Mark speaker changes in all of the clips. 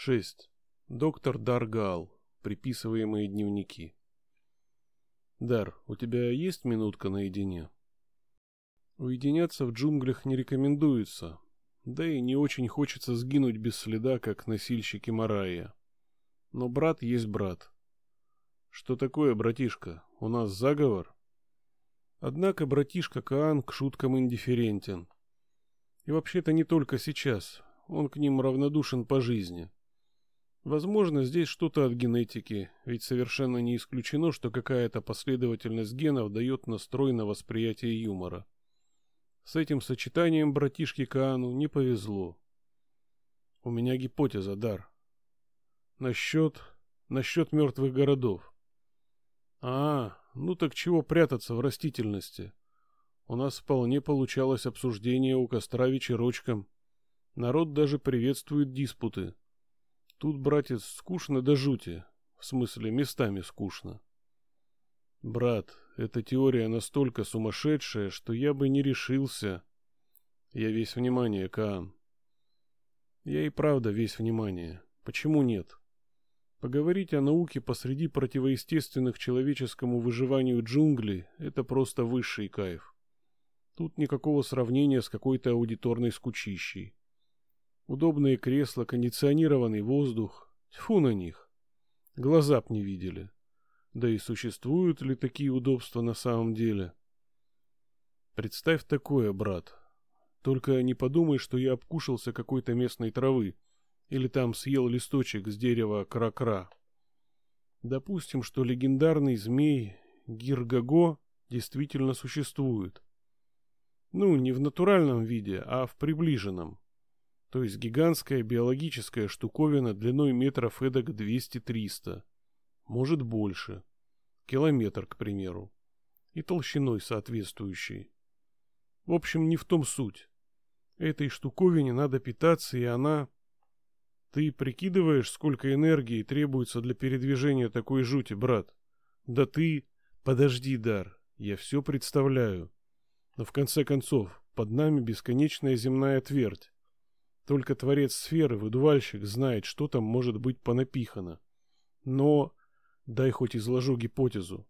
Speaker 1: 6. Доктор Даргал. Приписываемые дневники. Дар, у тебя есть минутка наедине? Уединяться в джунглях не рекомендуется, да и не очень хочется сгинуть без следа, как носильщики Марая. Но брат есть брат. Что такое, братишка? У нас заговор? Однако братишка Каан к шуткам индифферентен. И вообще-то не только сейчас. Он к ним равнодушен по жизни. Возможно, здесь что-то от генетики, ведь совершенно не исключено, что какая-то последовательность генов дает настрой на восприятие юмора. С этим сочетанием братишке Каану не повезло. У меня гипотеза, Дар. Насчет... насчет мертвых городов. А, ну так чего прятаться в растительности? У нас вполне получалось обсуждение у костра вечерочком. Народ даже приветствует диспуты. Тут, братец, скучно до жути. В смысле, местами скучно. Брат, эта теория настолько сумасшедшая, что я бы не решился. Я весь внимание, Каан. Я и правда весь внимание. Почему нет? Поговорить о науке посреди противоестественных человеческому выживанию джунглей – это просто высший кайф. Тут никакого сравнения с какой-то аудиторной скучищей. Удобные кресла, кондиционированный воздух. Тьфу на них. Глаза б не видели. Да и существуют ли такие удобства на самом деле? Представь такое, брат. Только не подумай, что я обкушался какой-то местной травы или там съел листочек с дерева кракра. Допустим, что легендарный змей Гиргаго действительно существует. Ну, не в натуральном виде, а в приближенном то есть гигантская биологическая штуковина длиной метров эдак 200-300, может больше, километр, к примеру, и толщиной соответствующей. В общем, не в том суть. Этой штуковине надо питаться, и она... Ты прикидываешь, сколько энергии требуется для передвижения такой жути, брат? Да ты... Подожди, Дар, я все представляю. Но в конце концов, под нами бесконечная земная твердь. Только творец сферы, выдувальщик, знает, что там может быть понапихано. Но... Дай хоть изложу гипотезу.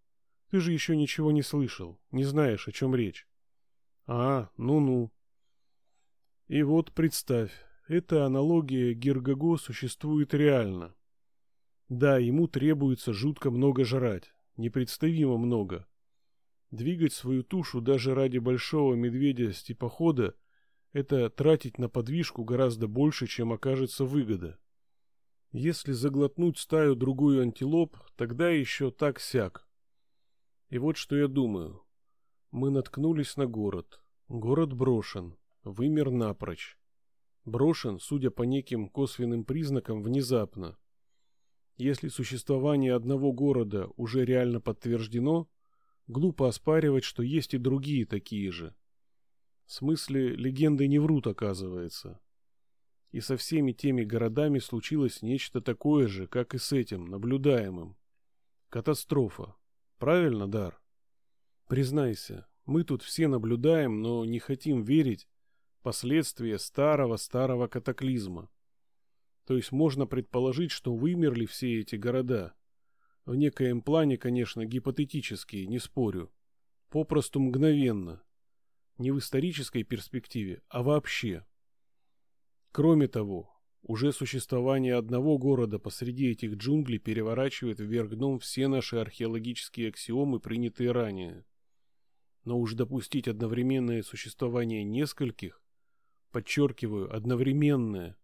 Speaker 1: Ты же еще ничего не слышал, не знаешь, о чем речь. А, ну-ну. И вот представь, эта аналогия Гергаго существует реально. Да, ему требуется жутко много жрать, непредставимо много. Двигать свою тушу даже ради большого медведя-степохода это тратить на подвижку гораздо больше, чем окажется выгода. Если заглотнуть стаю-другую антилоп, тогда еще так-сяк. И вот что я думаю. Мы наткнулись на город. Город брошен, вымер напрочь. Брошен, судя по неким косвенным признакам, внезапно. Если существование одного города уже реально подтверждено, глупо оспаривать, что есть и другие такие же. В смысле, легенды не врут, оказывается. И со всеми теми городами случилось нечто такое же, как и с этим, наблюдаемым. Катастрофа. Правильно, Дар? Признайся, мы тут все наблюдаем, но не хотим верить последствия старого-старого катаклизма. То есть можно предположить, что вымерли все эти города. В некоем плане, конечно, гипотетически, не спорю. Попросту мгновенно – не в исторической перспективе, а вообще. Кроме того, уже существование одного города посреди этих джунглей переворачивает вверх дном все наши археологические аксиомы, принятые ранее. Но уж допустить одновременное существование нескольких, подчеркиваю, одновременное,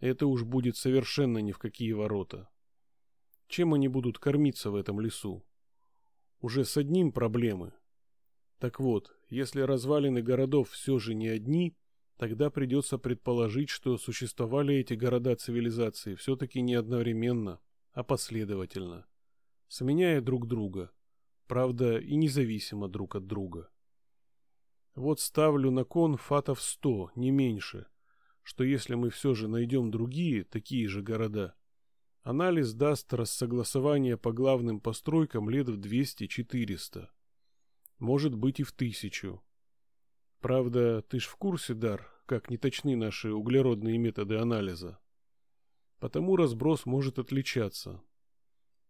Speaker 1: это уж будет совершенно ни в какие ворота. Чем они будут кормиться в этом лесу? Уже с одним проблемы – так вот, если развалины городов все же не одни, тогда придется предположить, что существовали эти города цивилизации все-таки не одновременно, а последовательно, сменяя друг друга, правда и независимо друг от друга. Вот ставлю на кон фатов сто, не меньше, что если мы все же найдем другие, такие же города, анализ даст рассогласование по главным постройкам лет в 200-400 может быть и в тысячу. Правда, ты ж в курсе, Дар, как неточны наши углеродные методы анализа. Потому разброс может отличаться.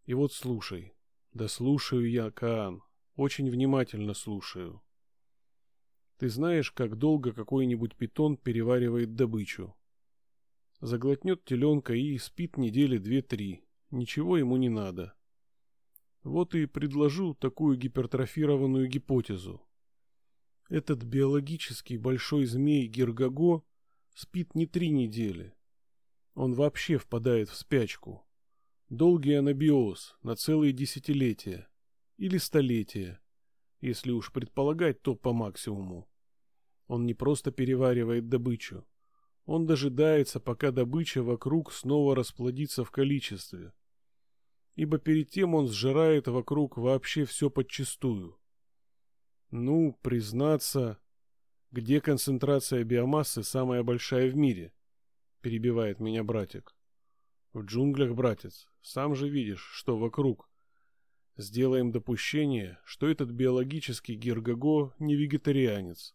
Speaker 1: И вот слушай. Да слушаю я, Каан. Очень внимательно слушаю. Ты знаешь, как долго какой-нибудь питон переваривает добычу. Заглотнет теленка и спит недели две-три. Ничего ему не надо. Вот и предложу такую гипертрофированную гипотезу. Этот биологический большой змей Гергаго спит не три недели. Он вообще впадает в спячку. Долгий анабиоз на целые десятилетия. Или столетия. Если уж предполагать, то по максимуму. Он не просто переваривает добычу. Он дожидается, пока добыча вокруг снова расплодится в количестве. Ибо перед тем он сжирает вокруг вообще все подчистую. Ну, признаться, где концентрация биомассы самая большая в мире? Перебивает меня братик. В джунглях, братец, сам же видишь, что вокруг. Сделаем допущение, что этот биологический гергаго не вегетарианец.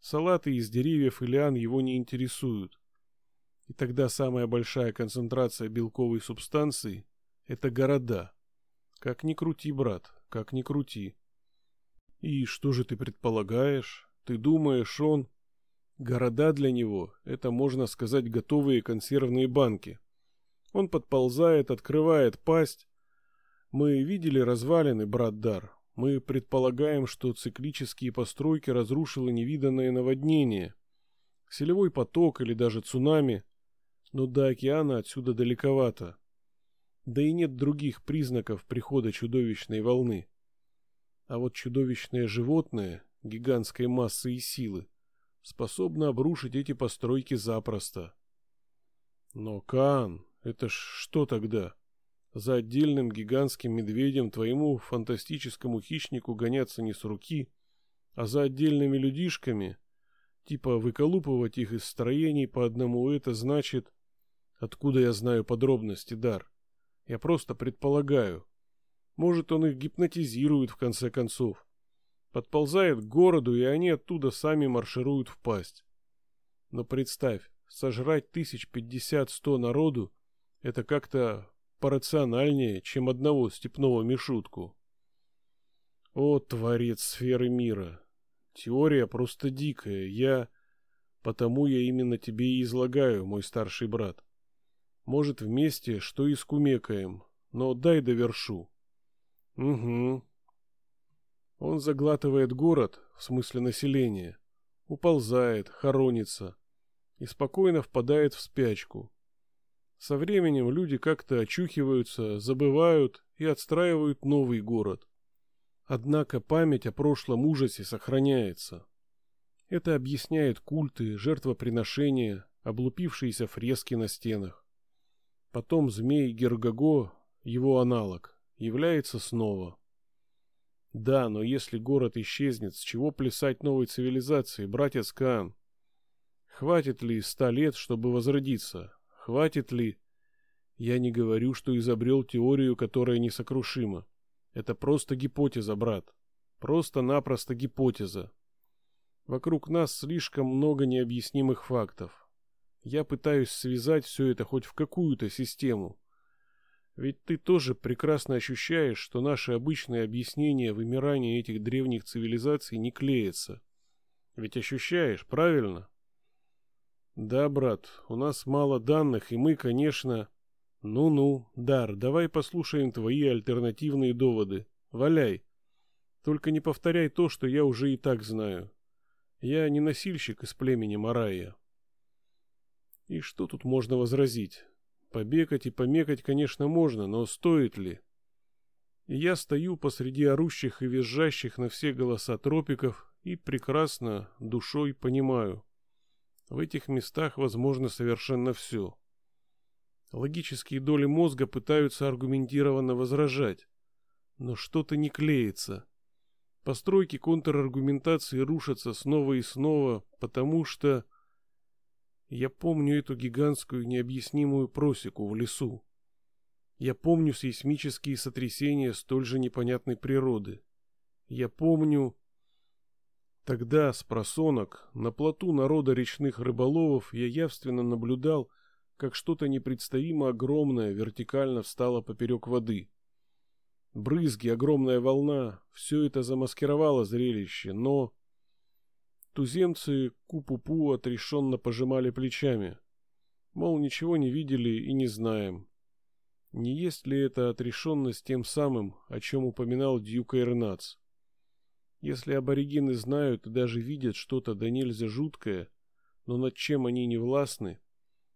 Speaker 1: Салаты из деревьев и лиан его не интересуют. И тогда самая большая концентрация белковой субстанции – это города. Как ни крути, брат, как ни крути. И что же ты предполагаешь? Ты думаешь, он... Города для него – это, можно сказать, готовые консервные банки. Он подползает, открывает пасть. Мы видели развалины, брат Дар. Мы предполагаем, что циклические постройки разрушило невиданное наводнение, селевой поток или даже цунами, но до океана отсюда далековато. Да и нет других признаков прихода чудовищной волны. А вот чудовищное животное, гигантской массы и силы, способно обрушить эти постройки запросто. Но, Кан, это ж что тогда? За отдельным гигантским медведем твоему фантастическому хищнику гоняться не с руки, а за отдельными людишками, типа выколупывать их из строений по одному, это значит... Откуда я знаю подробности, Дар? Я просто предполагаю. Может, он их гипнотизирует в конце концов. Подползает к городу, и они оттуда сами маршируют в пасть. Но представь, сожрать тысяч пятьдесят-сто народу — это как-то порациональнее, чем одного степного мишутку. О, творец сферы мира! Теория просто дикая. Я... Потому я именно тебе и излагаю, мой старший брат. Может, вместе что и скумекаем, но дай довершу. Угу. Он заглатывает город, в смысле населения, уползает, хоронится и спокойно впадает в спячку. Со временем люди как-то очухиваются, забывают и отстраивают новый город. Однако память о прошлом ужасе сохраняется. Это объясняет культы, жертвоприношения, облупившиеся фрески на стенах. Потом змей Гергаго, его аналог, является снова. Да, но если город исчезнет, с чего плясать новой цивилизации, братец Каан? Хватит ли ста лет, чтобы возродиться? Хватит ли... Я не говорю, что изобрел теорию, которая несокрушима. Это просто гипотеза, брат. Просто-напросто гипотеза. Вокруг нас слишком много необъяснимых фактов. Я пытаюсь связать все это хоть в какую-то систему. Ведь ты тоже прекрасно ощущаешь, что наши обычные объяснения вымирания этих древних цивилизаций не клеятся. Ведь ощущаешь, правильно? Да, брат, у нас мало данных, и мы, конечно... Ну-ну, Дар, давай послушаем твои альтернативные доводы. Валяй. Только не повторяй то, что я уже и так знаю. Я не носильщик из племени Марая. И что тут можно возразить? Побегать и помекать, конечно, можно, но стоит ли? И я стою посреди орущих и визжащих на все голоса тропиков и прекрасно душой понимаю. В этих местах возможно совершенно все. Логические доли мозга пытаются аргументированно возражать. Но что-то не клеится. Постройки контраргументации рушатся снова и снова, потому что... Я помню эту гигантскую необъяснимую просеку в лесу. Я помню сейсмические сотрясения столь же непонятной природы. Я помню... Тогда, с просонок, на плоту народа речных рыболовов я явственно наблюдал, как что-то непредставимо огромное вертикально встало поперек воды. Брызги, огромная волна — все это замаскировало зрелище, но... Туземцы Купупу отрешенно пожимали плечами. Мол, ничего не видели и не знаем. Не есть ли это отрешенность тем самым, о чем упоминал Дьюк Эрнац? Если аборигены знают и даже видят что-то да нельзя жуткое, но над чем они не властны,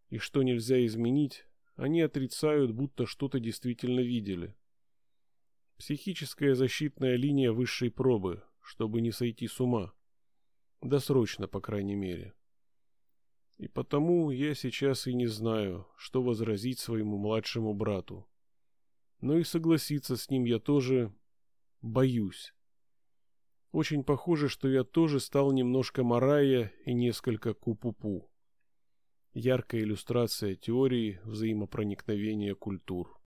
Speaker 1: и что нельзя изменить, они отрицают, будто что-то действительно видели. Психическая защитная линия высшей пробы, чтобы не сойти с ума. Досрочно, по крайней мере. И потому я сейчас и не знаю, что возразить своему младшему брату. Но и согласиться с ним я тоже боюсь. Очень похоже, что я тоже стал немножко Марая и несколько Купупу. Яркая иллюстрация теории взаимопроникновения культур.